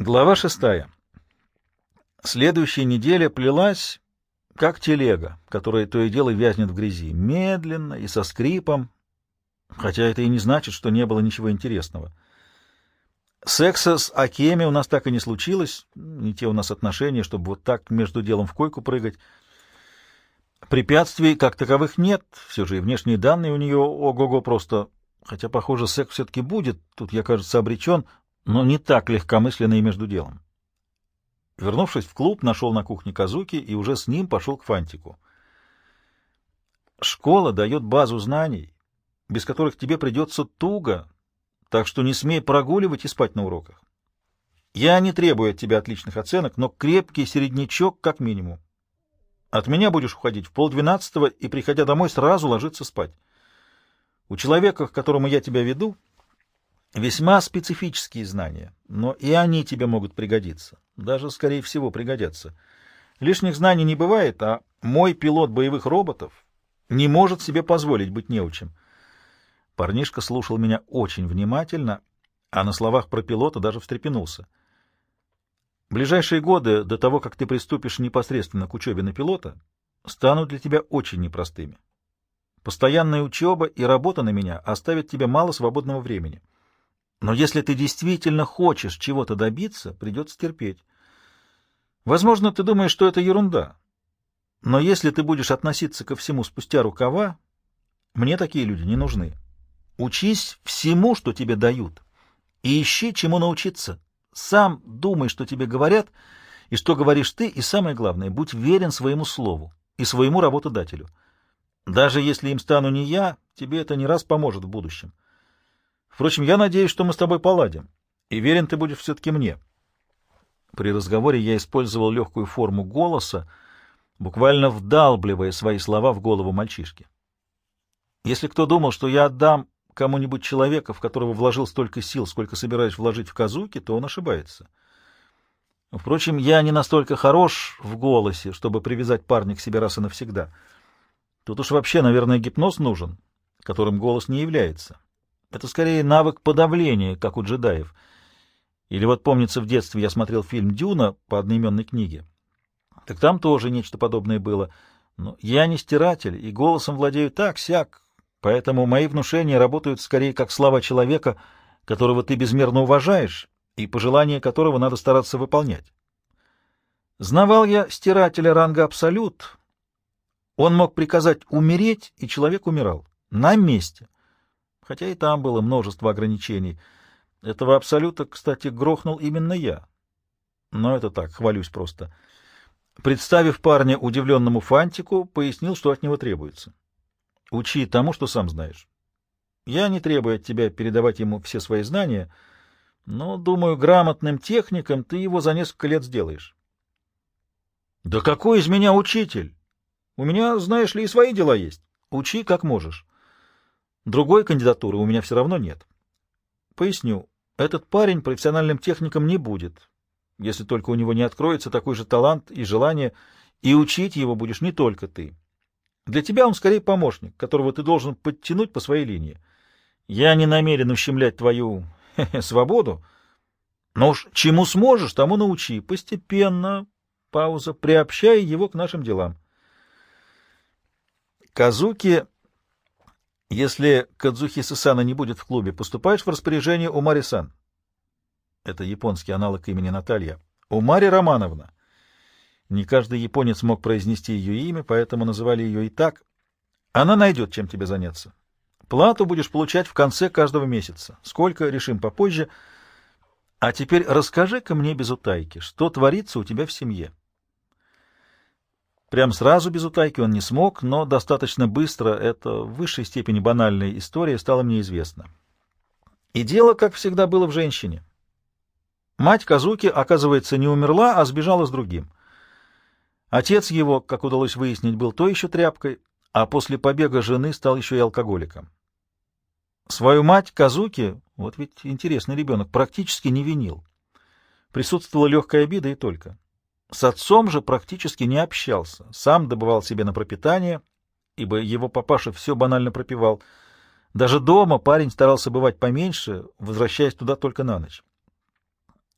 Глава шестая. Следующая неделя плелась, как телега, которая то и дело вязнет в грязи, медленно и со скрипом, хотя это и не значит, что не было ничего интересного. Секса с Акеми у нас так и не случилось, не те у нас отношения, чтобы вот так между делом в койку прыгать. Препятствий как таковых нет, все же и внешние данные у нее ого-го просто, хотя, похоже, секс все-таки будет, тут я, кажется, обречен — но не так легкомысленно и между делом. Вернувшись в клуб, нашел на кухне Казуки и уже с ним пошел к Фантику. Школа дает базу знаний, без которых тебе придется туго, так что не смей прогуливать и спать на уроках. Я не требую от тебя отличных оценок, но крепкий середнячок как минимум. От меня будешь уходить в полдвенадцатого и, приходя домой, сразу ложиться спать. У человека, к которому я тебя веду, Весьма специфические знания, но и они тебе могут пригодиться. Даже, скорее всего, пригодятся. Лишних знаний не бывает, а мой пилот боевых роботов не может себе позволить быть неучим. Парнишка слушал меня очень внимательно, а на словах про пилота даже встрепенулся. Ближайшие годы, до того, как ты приступишь непосредственно к учебе на пилота, станут для тебя очень непростыми. Постоянная учеба и работа на меня оставят тебе мало свободного времени. Но если ты действительно хочешь чего-то добиться, придется терпеть. Возможно, ты думаешь, что это ерунда. Но если ты будешь относиться ко всему спустя рукава, мне такие люди не нужны. Учись всему, что тебе дают, и ищи, чему научиться. Сам думай, что тебе говорят, и что говоришь ты, и самое главное, будь верен своему слову и своему работодателю. Даже если им стану не я, тебе это не раз поможет в будущем. Впрочем, я надеюсь, что мы с тобой поладим, и верен ты будешь все-таки мне. При разговоре я использовал легкую форму голоса, буквально вдалбливая свои слова в голову мальчишки. Если кто думал, что я отдам кому-нибудь человека, в которого вложил столько сил, сколько собираюсь вложить в Казуки, то он ошибается. Впрочем, я не настолько хорош в голосе, чтобы привязать парня к себе раз и навсегда. Тут уж вообще, наверное, гипноз нужен, которым голос не является. Это скорее навык подавления, как у джедаев. Или вот помнится, в детстве я смотрел фильм «Дюна» по одноименной книге. Так там тоже нечто подобное было. Но я не стиратель, и голосом владею так-сяк, поэтому мои внушения работают скорее как слова человека, которого ты безмерно уважаешь, и пожелания которого надо стараться выполнять. Знавал я стирателя ранга «Абсолют». Он мог приказать умереть, и человек умирал. На месте хотя и там было множество ограничений. Этого абсолюта, кстати, грохнул именно я. Но это так, хвалюсь просто. Представив парня удивленному фантику, пояснил, что от него требуется. Учи тому, что сам знаешь. Я не требую от тебя передавать ему все свои знания, но, думаю, грамотным техником ты его за несколько лет сделаешь. — Да какой из меня учитель? У меня, знаешь ли, и свои дела есть. Учи как можешь. Другой кандидатуры у меня все равно нет. Поясню, этот парень профессиональным техником не будет, если только у него не откроется такой же талант и желание, и учить его будешь не только ты. Для тебя он скорее помощник, которого ты должен подтянуть по своей линии. Я не намерен ущемлять твою свободу, но уж чему сможешь, тому научи, постепенно, пауза, приобщая его к нашим делам. Казуки если Кадзухи Сысана не будет в клубе, поступаешь в распоряжение у Мари-сан. Это японский аналог имени Наталья. У Мари Романовна. Не каждый японец мог произнести ее имя, поэтому называли ее и так. Она найдет, чем тебе заняться. Плату будешь получать в конце каждого месяца. Сколько, решим попозже. А теперь расскажи-ка мне без утайки, что творится у тебя в семье. Прям сразу без утайки он не смог, но достаточно быстро эта в высшей степени банальная история стала мне известна. И дело, как всегда, было в женщине. Мать Казуки, оказывается, не умерла, а сбежала с другим. Отец его, как удалось выяснить, был то еще тряпкой, а после побега жены стал еще и алкоголиком. Свою мать Казуки, вот ведь интересный ребенок, практически не винил. Присутствовала легкая обида и только. С отцом же практически не общался, сам добывал себе на пропитание, ибо его папаша все банально пропивал. Даже дома парень старался бывать поменьше, возвращаясь туда только на ночь.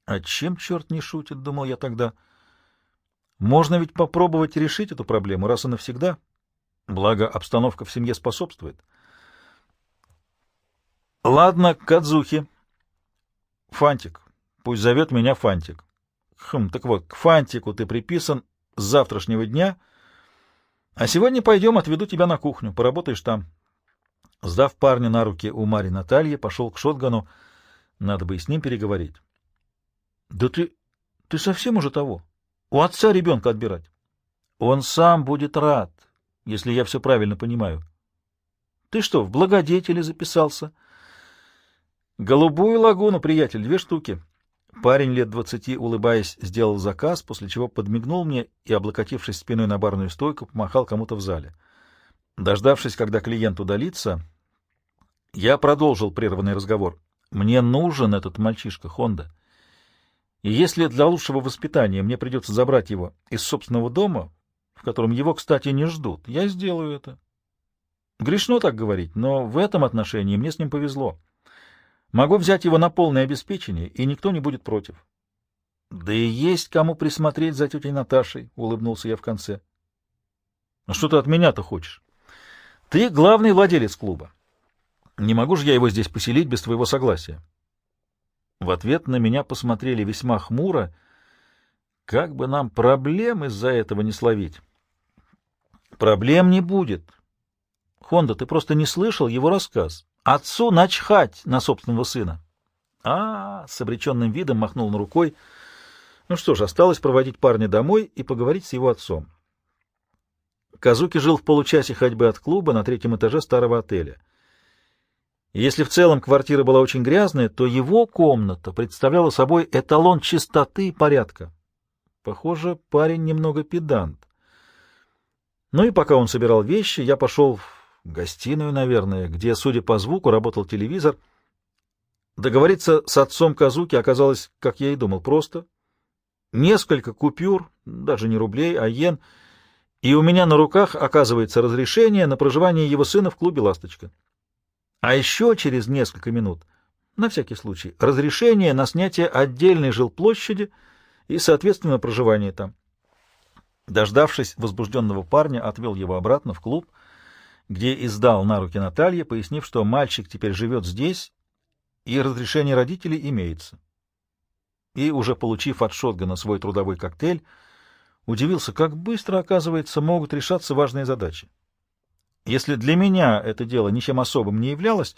А чем черт не шутит, думал я тогда. Можно ведь попробовать решить эту проблему раз и навсегда. Благо, обстановка в семье способствует. Ладно, Кадзухи. Фантик. Пусть зовет меня Фантик. Хм, так вот, к Фантику ты приписан с завтрашнего дня, а сегодня пойдем, отведу тебя на кухню, поработаешь там. Сдав парня на руки у Мари Натальи, пошел к Шотгану, надо бы и с ним переговорить. — Да ты... ты совсем уже того? У отца ребенка отбирать? Он сам будет рад, если я все правильно понимаю. Ты что, в благодетели записался? Голубую лагуну, приятель, две штуки. Парень лет двадцати, улыбаясь, сделал заказ, после чего подмигнул мне и, облокотившись спиной на барную стойку, помахал кому-то в зале. Дождавшись, когда клиент удалится, я продолжил прерванный разговор. «Мне нужен этот мальчишка, Хонда. И если для лучшего воспитания мне придется забрать его из собственного дома, в котором его, кстати, не ждут, я сделаю это. Грешно так говорить, но в этом отношении мне с ним повезло». Могу взять его на полное обеспечение, и никто не будет против. — Да и есть кому присмотреть за тетей Наташей, — улыбнулся я в конце. — А что ты от меня-то хочешь? — Ты главный владелец клуба. Не могу же я его здесь поселить без твоего согласия. В ответ на меня посмотрели весьма хмуро. Как бы нам проблем из-за этого не словить? — Проблем не будет. Хонда, ты просто не слышал его рассказ. Отцу начхать на собственного сына. А, -а, -а с обреченным видом махнул на рукой. Ну что ж, осталось проводить парня домой и поговорить с его отцом. Казуки жил в получасе ходьбы от клуба на третьем этаже старого отеля. Если в целом квартира была очень грязная, то его комната представляла собой эталон чистоты и порядка. Похоже, парень немного педант. Ну и пока он собирал вещи, я пошел Гостиную, наверное, где, судя по звуку, работал телевизор. Договориться с отцом Казуки оказалось, как я и думал, просто. Несколько купюр, даже не рублей, а йен, и у меня на руках оказывается разрешение на проживание его сына в клубе «Ласточка». А еще через несколько минут, на всякий случай, разрешение на снятие отдельной жилплощади и, соответственно, проживание там. Дождавшись возбужденного парня, отвел его обратно в клуб — где издал на руки Наталье, пояснив, что мальчик теперь живет здесь, и разрешение родителей имеется. И, уже получив от Шотгана свой трудовой коктейль, удивился, как быстро, оказывается, могут решаться важные задачи. Если для меня это дело ничем особым не являлось,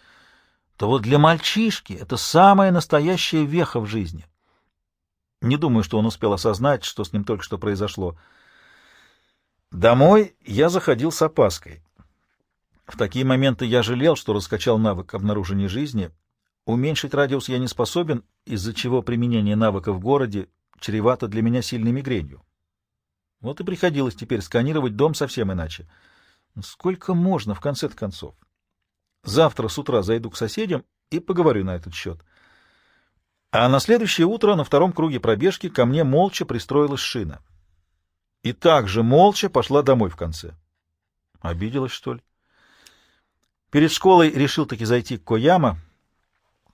то вот для мальчишки это самая настоящая веха в жизни. Не думаю, что он успел осознать, что с ним только что произошло. Домой я заходил с опаской. В такие моменты я жалел, что раскачал навык обнаружения жизни. Уменьшить радиус я не способен, из-за чего применение навыка в городе чревато для меня сильной мигренью. Вот и приходилось теперь сканировать дом совсем иначе. Сколько можно, в конце концов? Завтра с утра зайду к соседям и поговорю на этот счет. А на следующее утро на втором круге пробежки ко мне молча пристроилась шина. И также молча пошла домой в конце. Обиделась, что ли? Перед школой решил таки зайти к Кояма.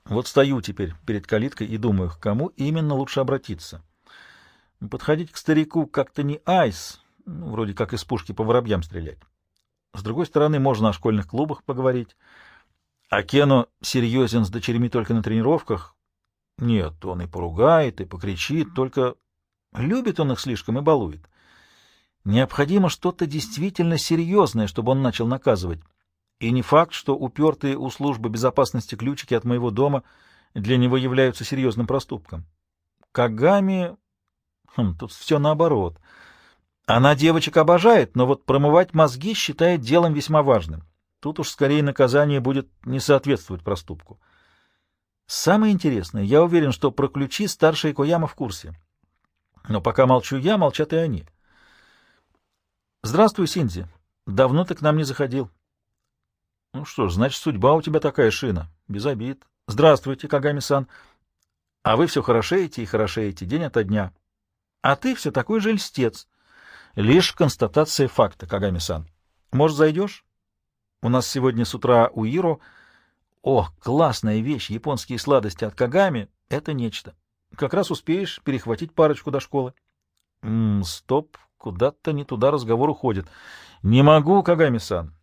Вот стою теперь перед калиткой и думаю, к кому именно лучше обратиться. Подходить к старику как-то не айс, ну, вроде как из пушки по воробьям стрелять. С другой стороны, можно о школьных клубах поговорить. А Кено серьезен с дочерьми только на тренировках. Нет, он и поругает, и покричит, только любит он их слишком и балует. Необходимо что-то действительно серьезное, чтобы он начал наказывать. И не факт, что упертые у службы безопасности ключики от моего дома для него являются серьезным проступком. Кагами... Хм, тут все наоборот. Она девочек обожает, но вот промывать мозги считает делом весьма важным. Тут уж скорее наказание будет не соответствовать проступку. Самое интересное, я уверен, что про ключи старшие Кояма в курсе. Но пока молчу я, молчат и они. «Здравствуй, Синзи. Давно ты к нам не заходил». Ну что ж, значит, судьба у тебя такая, Шина. Без обид. Здравствуйте, Кагами-сан. А вы все хорошеете и хорошеете день ото дня. А ты все такой же льстец. Лишь констатация факта, Кагами-сан. Может, зайдешь? У нас сегодня с утра у Иро... О, классная вещь, японские сладости от Кагами — это нечто. Как раз успеешь перехватить парочку до школы. М -м, стоп, куда-то не туда разговор уходит. Не могу, Кагами-сан.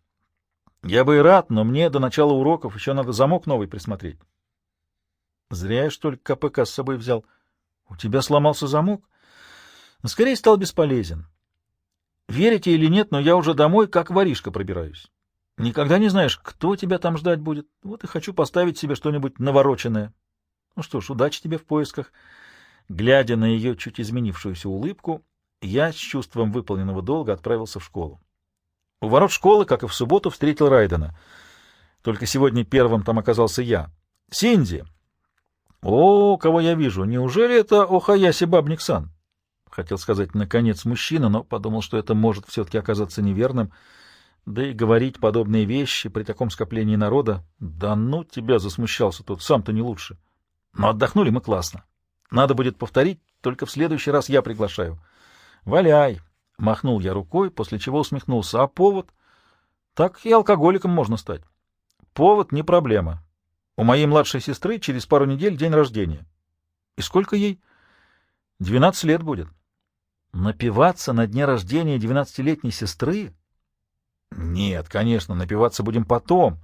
Я бы и рад, но мне до начала уроков еще надо замок новый присмотреть. Зря я, что ли, КПК с собой взял. У тебя сломался замок? Скорее стал бесполезен. Верите или нет, но я уже домой как воришка пробираюсь. Никогда не знаешь, кто тебя там ждать будет. Вот и хочу поставить себе что-нибудь навороченное. Ну что ж, удачи тебе в поисках. Глядя на ее чуть изменившуюся улыбку, я с чувством выполненного долга отправился в школу. У ворот школы, как и в субботу, встретил Райдена. Только сегодня первым там оказался я. «Синди!» «О, кого я вижу! Неужели это Охаяси Бабник-сан?» Хотел сказать «наконец мужчина», но подумал, что это может все-таки оказаться неверным. Да и говорить подобные вещи при таком скоплении народа... Да ну тебя засмущался тут, сам-то не лучше. Но отдохнули мы классно. Надо будет повторить, только в следующий раз я приглашаю. «Валяй!» — махнул я рукой, после чего усмехнулся. «А повод?» «Так и алкоголиком можно стать». «Повод не проблема. У моей младшей сестры через пару недель день рождения». «И сколько ей?» «Двенадцать лет будет». «Напиваться на дне рождения двенадцатилетней сестры?» «Нет, конечно, напиваться будем потом.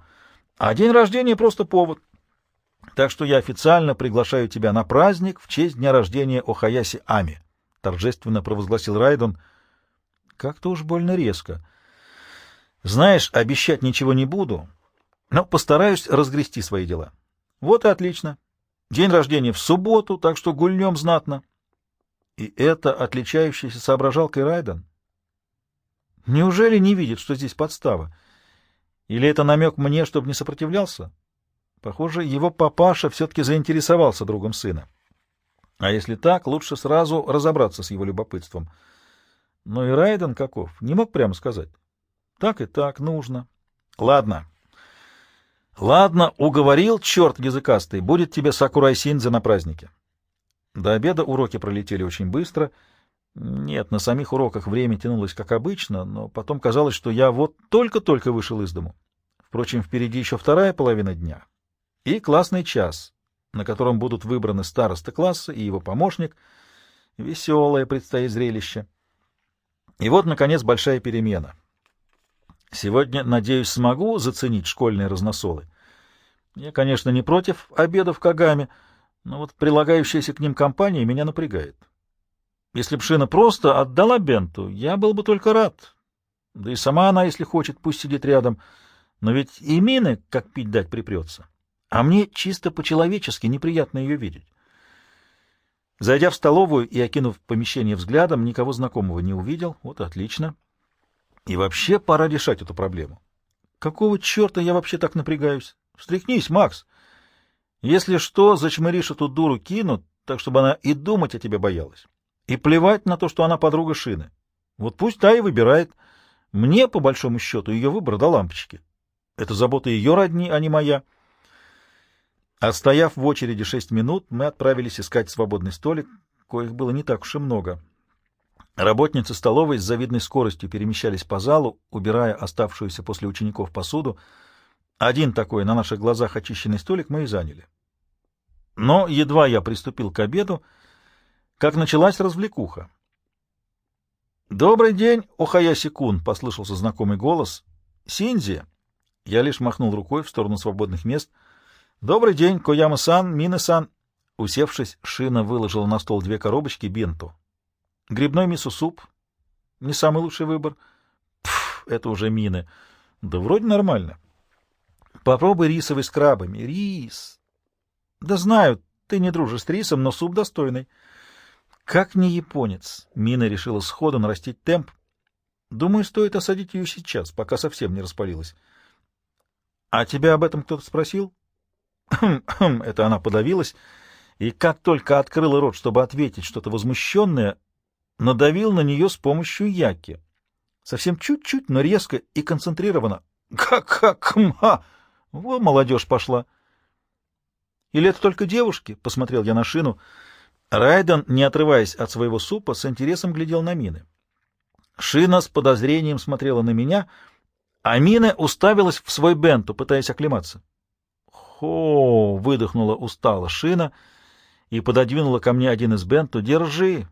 А день рождения — просто повод. Так что я официально приглашаю тебя на праздник в честь дня рождения Охаяси Ами», — торжественно провозгласил Райдон. «Как-то уж больно резко. Знаешь, обещать ничего не буду, но постараюсь разгрести свои дела». «Вот и отлично. День рождения в субботу, так что гульнем знатно». И это отличающийся соображалкой Райден? Неужели не видит, что здесь подстава? Или это намек мне, чтобы не сопротивлялся? Похоже, его папаша все-таки заинтересовался другом сына. А если так, лучше сразу разобраться с его любопытством. Но и Райден каков, не мог прямо сказать. Так и так нужно. Ладно. Ладно, уговорил, черт языкастый, будет тебе Сакурай Синдзе на празднике. До обеда уроки пролетели очень быстро. Нет, на самих уроках время тянулось как обычно, но потом казалось, что я вот только-только вышел из дому. Впрочем, впереди еще вторая половина дня и классный час, на котором будут выбраны староста класса и его помощник. Веселое предстоит зрелище. И вот, наконец, большая перемена. Сегодня, надеюсь, смогу заценить школьные разносолы. Я, конечно, не против обедов Кагами, но вот прилагающаяся к ним компания меня напрягает. Если б Шина просто отдала Бенту, я был бы только рад. Да и сама она, если хочет, пусть сидит рядом. Но ведь и Мины, как пить дать, припрется. А мне чисто по-человечески неприятно ее видеть. Зайдя в столовую и окинув помещение взглядом, никого знакомого не увидел. Вот отлично. И вообще пора решать эту проблему. Какого черта я вообще так напрягаюсь? Встряхнись, Макс. Если что, зачмыришь эту дуру кинут, так чтобы она и думать о тебе боялась. И плевать на то, что она подруга Шины. Вот пусть та и выбирает. Мне, по большому счету, ее выбор до лампочки. Это забота ее родни, а не моя. Отстояв в очереди шесть минут, мы отправились искать свободный столик, коих было не так уж и много. Работницы столовой с завидной скоростью перемещались по залу, убирая оставшуюся после учеников посуду. Один такой на наших глазах очищенный столик мы и заняли. Но едва я приступил к обеду, как началась развлекуха. «Добрый день, Охаяси-кун!» — послышался знакомый голос. «Синзи!» Я лишь махнул рукой в сторону свободных мест — «Добрый день, Кояма-сан, Мина-сан!» Усевшись, Шина выложила на стол две коробочки бинту. «Грибной мисо-суп. Не самый лучший выбор. Пф, это уже мины. Да вроде нормально. Попробуй рисовый с крабами. Рис. Да знаю, ты не дружишь с рисом, но суп достойный. Как не японец. Мина решила сходу нарастить темп. Думаю, стоит осадить ее сейчас, пока совсем не распалилась. — А тебя об этом кто-то спросил? — это она подавилась, и как только открыла рот, чтобы ответить что-то возмущенное, надавил на нее с помощью яки. Совсем чуть-чуть, но резко и концентрированно. «Как-как-ма!» Во, молодежь пошла. «Или это только девушки?» — посмотрел я на шину. Райден, не отрываясь от своего супа, с интересом глядел на мины. Шина с подозрением смотрела на меня, а Мина уставилась в свой бенту, пытаясь оклематься. «Хо!» — выдохнула устало шина и пододвинула ко мне один из бенту. «Держи,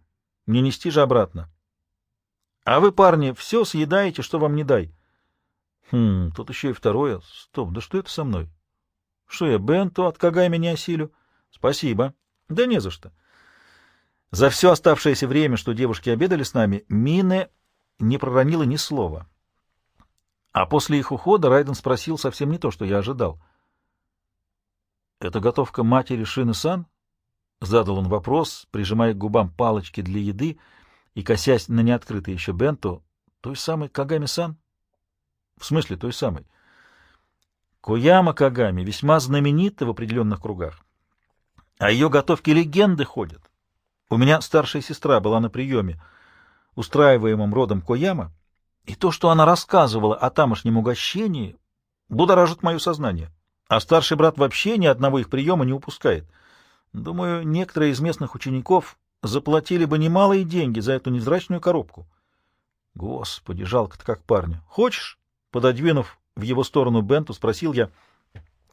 не нести же обратно». «А вы, парни, все съедаете, что вам не дай». «Хм, тут еще и второе. Стоп, да что это со мной?» «Что я, бенту от Кагами не осилю?» «Спасибо». «Да не за что». За все оставшееся время, что девушки обедали с нами, Мине не проронила ни слова. А после их ухода Райден спросил совсем не то, что я ожидал. «Это готовка матери Шины-сан?» Задал он вопрос, прижимая к губам палочки для еды и косясь на неоткрытый еще бенто. «Той самой Кагами-сан?» «В смысле той самой?» Кояма Кагами весьма знаменита в определенных кругах. О ее готовке легенды ходят. У меня старшая сестра была на приеме, устраиваемом родом Кояма, и то, что она рассказывала о тамошнем угощении, будоражит мое сознание. А старший брат вообще ни одного их приема не упускает. Думаю, некоторые из местных учеников заплатили бы немалые деньги за эту невзрачную коробку. Господи, жалко-то как парня. Хочешь? Пододвинув в его сторону Бенту, спросил я.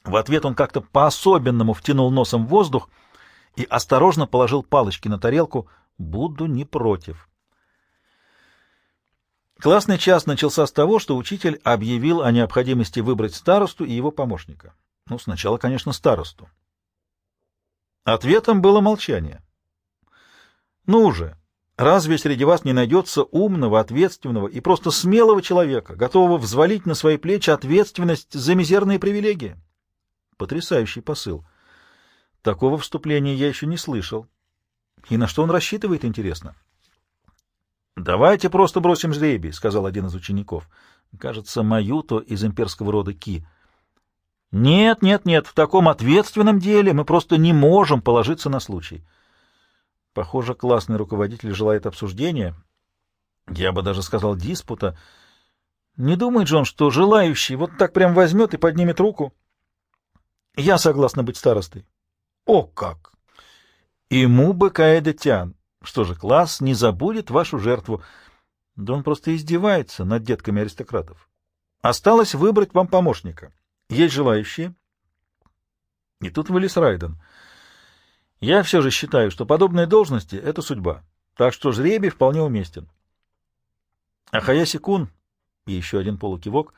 В ответ он как-то по-особенному втянул носом в воздух и осторожно положил палочки на тарелку. Буду не против. Классный час начался с того, что учитель объявил о необходимости выбрать старосту и его помощника. Ну, сначала, конечно, старосту. Ответом было молчание. Ну уже, разве среди вас не найдется умного, ответственного и просто смелого человека, готового взвалить на свои плечи ответственность за мизерные привилегии? Потрясающий посыл. Такого вступления я еще не слышал. И на что он рассчитывает, интересно? «Давайте просто бросим жребий», — сказал один из учеников. Кажется, Маюто из имперского рода Ки. «Нет, нет, нет, в таком ответственном деле мы просто не можем положиться на случай». Похоже, классный руководитель желает обсуждения. Я бы даже сказал диспута. Не думай, Джон, что желающий вот так прям возьмет и поднимет руку. Я согласна быть старостой. О, как! Ему бы Каэда Тян. Что же, класс не забудет вашу жертву. Да он просто издевается над детками аристократов. Осталось выбрать вам помощника. Есть желающие? И тут вылез Райден. Я все же считаю, что подобные должности — это судьба. Так что жребий вполне уместен. А Хаяси-кун, и еще один полукивок,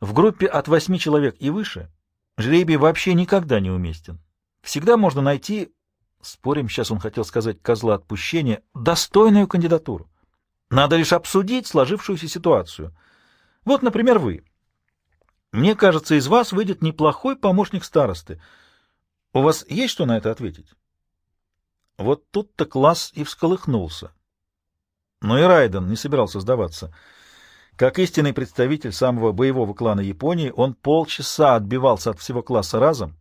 в группе от восьми человек и выше жребий вообще никогда не уместен. Всегда можно найти спорим, сейчас он хотел сказать козла отпущения, достойную кандидатуру. Надо лишь обсудить сложившуюся ситуацию. Вот, например, вы. Мне кажется, из вас выйдет неплохой помощник старосты. У вас есть что на это ответить? Вот тут-то класс и всколыхнулся. Но и Райден не собирался сдаваться. Как истинный представитель самого боевого клана Японии, он полчаса отбивался от всего класса разом,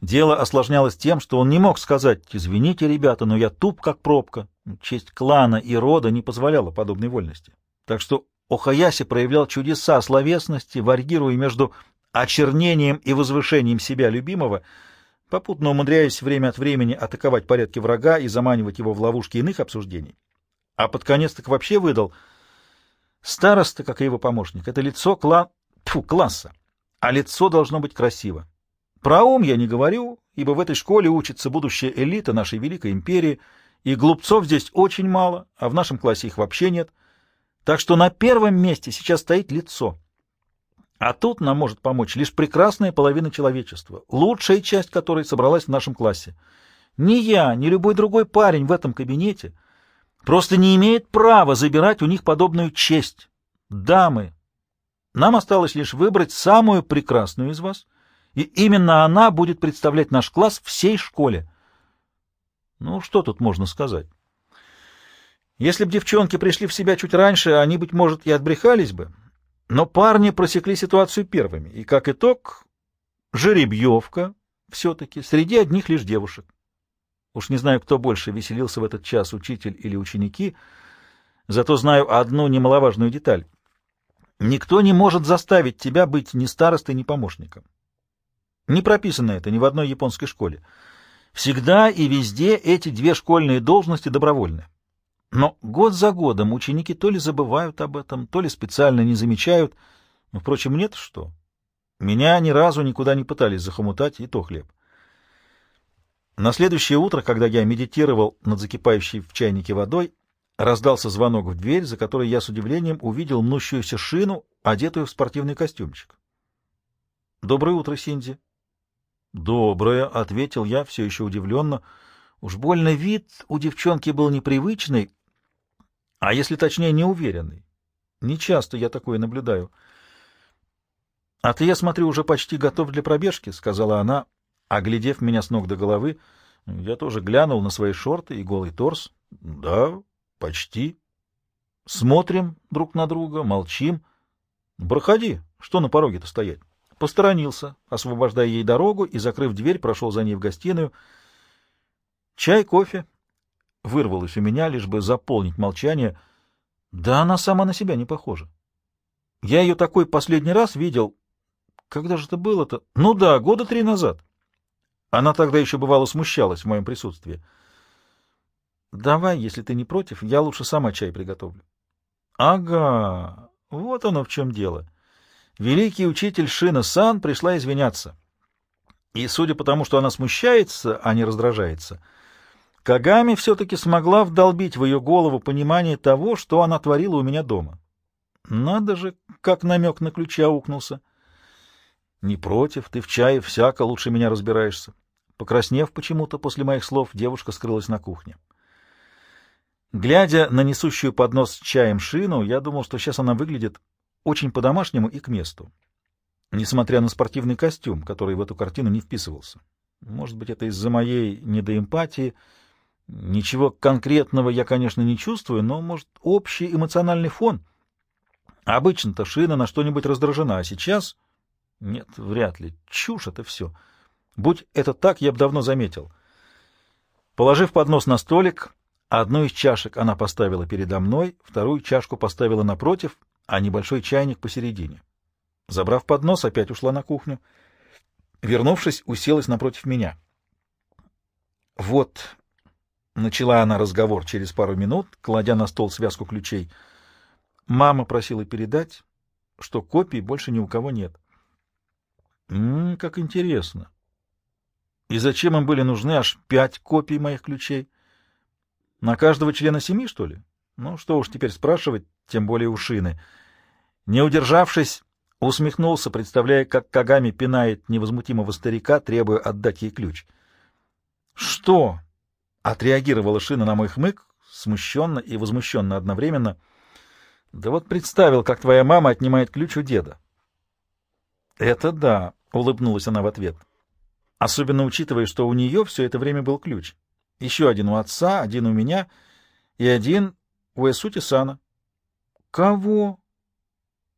Дело осложнялось тем, что он не мог сказать «Извините, ребята, но я туп, как пробка». Честь клана и рода не позволяла подобной вольности. Так что Охаяси проявлял чудеса словесности, варьируя между очернением и возвышением себя любимого, попутно умудряясь время от времени атаковать порядки врага и заманивать его в ловушки иных обсуждений. А под конец так вообще выдал «Староста, как и его помощник, это лицо кла... Фу, класса, а лицо должно быть красиво. Про ум я не говорю, ибо в этой школе учится будущая элита нашей великой империи, и глупцов здесь очень мало, а в нашем классе их вообще нет. Так что на первом месте сейчас стоит лицо. А тут нам может помочь лишь прекрасная половина человечества, лучшая часть которой собралась в нашем классе. Ни я, ни любой другой парень в этом кабинете просто не имеет права забирать у них подобную честь. Дамы, нам осталось лишь выбрать самую прекрасную из вас — и именно она будет представлять наш класс всей школе. Ну, что тут можно сказать? Если б девчонки пришли в себя чуть раньше, они, быть может, и отбрехались бы. Но парни просекли ситуацию первыми, и, как итог, жеребьевка все-таки среди одних лишь девушек. Уж не знаю, кто больше веселился в этот час, учитель или ученики, зато знаю одну немаловажную деталь. Никто не может заставить тебя быть ни старостой, ни помощником. Не прописано это ни в одной японской школе. Всегда и везде эти две школьные должности добровольны. Но год за годом ученики то ли забывают об этом, то ли специально не замечают. Впрочем, нет что. Меня ни разу никуда не пытались захомутать, и то хлеб. На следующее утро, когда я медитировал над закипающей в чайнике водой, раздался звонок в дверь, за которой я с удивлением увидел мнущуюся шину, одетую в спортивный костюмчик. «Доброе утро, Синди». «Доброе», — ответил я, все еще удивленно. Уж больно вид у девчонки был непривычный, а если точнее, неуверенный. Не часто я такое наблюдаю. — А ты, я смотрю, уже почти готов для пробежки, — сказала она, оглядев меня с ног до головы. Я тоже глянул на свои шорты и голый торс. — Да, почти. Смотрим друг на друга, молчим. — Проходи, что на пороге-то стоять? Посторонился, освобождая ей дорогу, и, закрыв дверь, прошел за ней в гостиную. Чай, кофе. Вырвалось у меня, лишь бы заполнить молчание. Да она сама на себя не похожа. Я ее такой последний раз видел... Когда же это было-то? Ну да, года три назад. Она тогда еще бывало смущалась в моем присутствии. Давай, если ты не против, я лучше сама чай приготовлю. Ага, вот оно в чем дело. Великий учитель Шина Сан пришла извиняться. И судя по тому, что она смущается, а не раздражается, Кагами все-таки смогла вдолбить в ее голову понимание того, что она творила у меня дома. Надо же, как намек на ключи аукнулся. Не против, ты в чае всяко лучше меня разбираешься. Покраснев почему-то после моих слов, девушка скрылась на кухне. Глядя на несущую поднос с чаем шину, я думал, что сейчас она выглядит очень по-домашнему и к месту, несмотря на спортивный костюм, который в эту картину не вписывался. Может быть, это из-за моей недоэмпатии. Ничего конкретного я, конечно, не чувствую, но, может, общий эмоциональный фон. Обычно-то шина на что-нибудь раздражена, а сейчас... Нет, вряд ли. Чушь это все. Будь это так, я бы давно заметил. Положив поднос на столик, одну из чашек она поставила передо мной, вторую чашку поставила напротив — а небольшой чайник посередине. Забрав поднос, опять ушла на кухню. Вернувшись, уселась напротив меня. «Вот», — начала она разговор через пару минут, кладя на стол связку ключей, — «мама просила передать, что копий больше ни у кого нет». «М -м, как интересно. И зачем им были нужны аж пять копий моих ключей? На каждого члена семьи, что ли? Ну, что уж теперь спрашивать, тем более у Шины». Не удержавшись, усмехнулся, представляя, как Кагами пинает невозмутимого старика, требуя отдать ей ключ. «Что?» — отреагировала Шина на мой хмык, смущенно и возмущенно одновременно. «Да вот представил, как твоя мама отнимает ключ у деда». «Это да», — улыбнулась она в ответ. «Особенно учитывая, что у нее все это время был ключ. Еще один у отца, один у меня и один у Эсути Сана». «Кого?»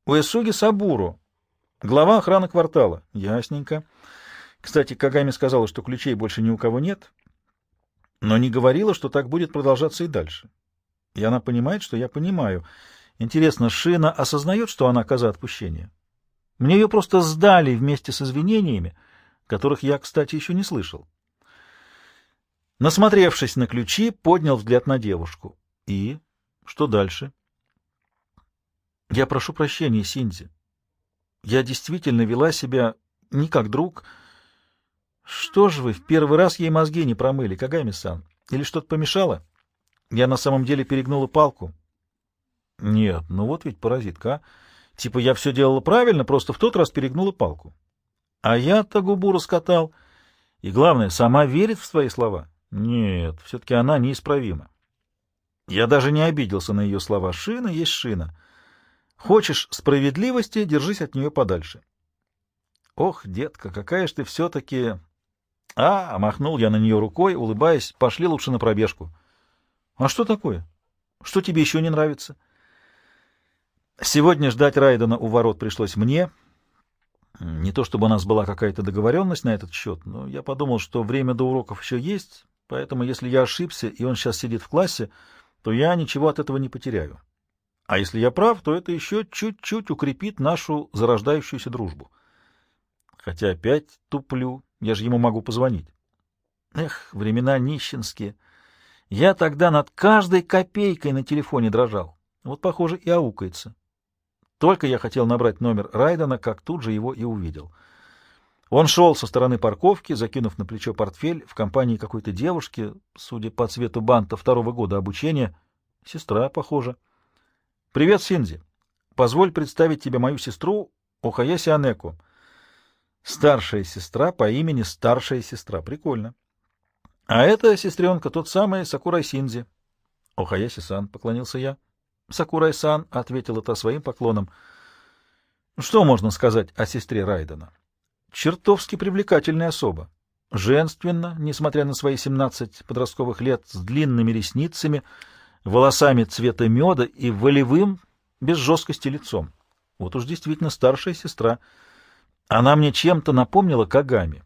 Уэсуги Сабуру, глава охраны квартала. Ясненько. Кстати, Кагами сказала, что ключей больше ни у кого нет, но не говорила, что так будет продолжаться и дальше. И она понимает, что я понимаю. Интересно, Шина осознает, что она коза отпущения? Мне ее просто сдали вместе с извинениями, которых я, кстати, еще не слышал. Насмотревшись на ключи, поднял взгляд на девушку. И что дальше? Я прошу прощения, Синзи. Я действительно вела себя не как друг. Что же вы, в первый раз ей мозги не промыли, Кагами-сан? Или что-то помешало? Я на самом деле перегнула палку. Нет, ну вот ведь паразитка, а. Типа я все делала правильно, просто в тот раз перегнула палку. А я-то губу раскатал. И главное, сама верит в свои слова. Нет, все-таки она неисправима. Я даже не обиделся на ее слова. Шина есть шина. Хочешь справедливости, держись от нее подальше. Ох, детка, какая ж ты все-таки... А, махнул я на нее рукой, улыбаясь, пошли лучше на пробежку. А что такое? Что тебе еще не нравится? Сегодня ждать Райдена у ворот пришлось мне. Не то чтобы у нас была какая-то договоренность на этот счет, но я подумал, что время до уроков еще есть, поэтому если я ошибся, и он сейчас сидит в классе, то я ничего от этого не потеряю. А если я прав, то это еще чуть-чуть укрепит нашу зарождающуюся дружбу. Хотя опять туплю, я же ему могу позвонить. Эх, времена нищенские. Я тогда над каждой копейкой на телефоне дрожал. Вот, похоже, и аукается. Только я хотел набрать номер Райдена, как тут же его и увидел. Он шел со стороны парковки, закинув на плечо портфель, в компании какой-то девушки, судя по цвету банта второго года обучения. Сестра, похоже. — Привет, Синзи. Позволь представить тебе мою сестру Охаяси Анеку. Старшая сестра по имени старшая сестра. Прикольно. А это сестренка, тот самый Сакурай Синзи. Охаяси-сан, поклонился я. Сакурай-сан, ответила та своим поклоном. Что можно сказать о сестре Райдена? чертовски привлекательная особа. Женственно, несмотря на свои 17 подростковых лет, с длинными ресницами, волосами цвета меда и волевым, без жесткости лицом. Вот уж действительно старшая сестра. Она мне чем-то напомнила Кагами.